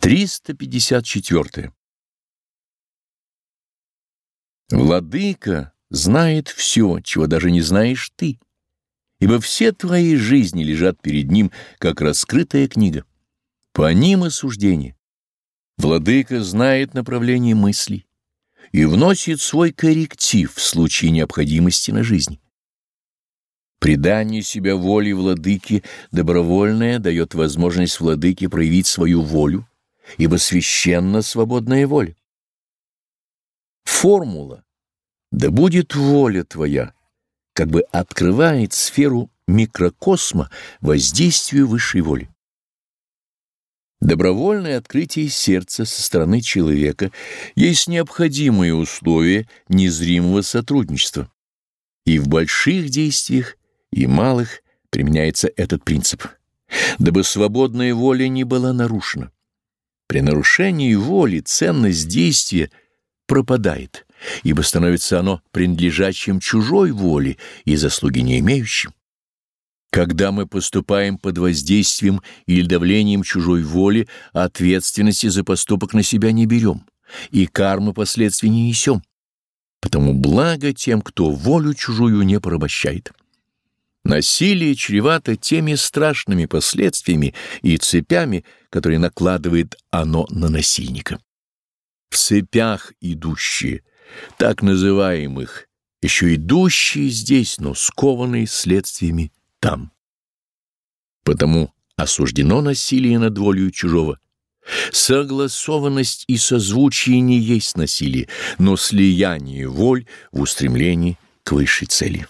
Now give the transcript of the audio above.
354. Владыка знает все, чего даже не знаешь ты, ибо все твои жизни лежат перед ним, как раскрытая книга. По ним и суждение. Владыка знает направление мыслей и вносит свой корректив в случае необходимости на жизнь. Предание себя воле владыки добровольное дает возможность владыке проявить свою волю, ибо священна свободная воля. Формула «Да будет воля твоя» как бы открывает сферу микрокосма воздействию высшей воли. Добровольное открытие сердца со стороны человека есть необходимые условия незримого сотрудничества. И в больших действиях, и малых применяется этот принцип, дабы свободная воля не была нарушена. При нарушении воли ценность действия пропадает, ибо становится оно принадлежащим чужой воле и заслуги не имеющим. Когда мы поступаем под воздействием или давлением чужой воли, ответственности за поступок на себя не берем и кармы последствий не несем. Потому благо тем, кто волю чужую не порабощает. Насилие чревато теми страшными последствиями и цепями, которые накладывает оно на насильника. В цепях идущие, так называемых, еще идущие здесь, но скованные следствиями там. Потому осуждено насилие над волею чужого. Согласованность и созвучие не есть насилие, но слияние воль в устремлении к высшей цели.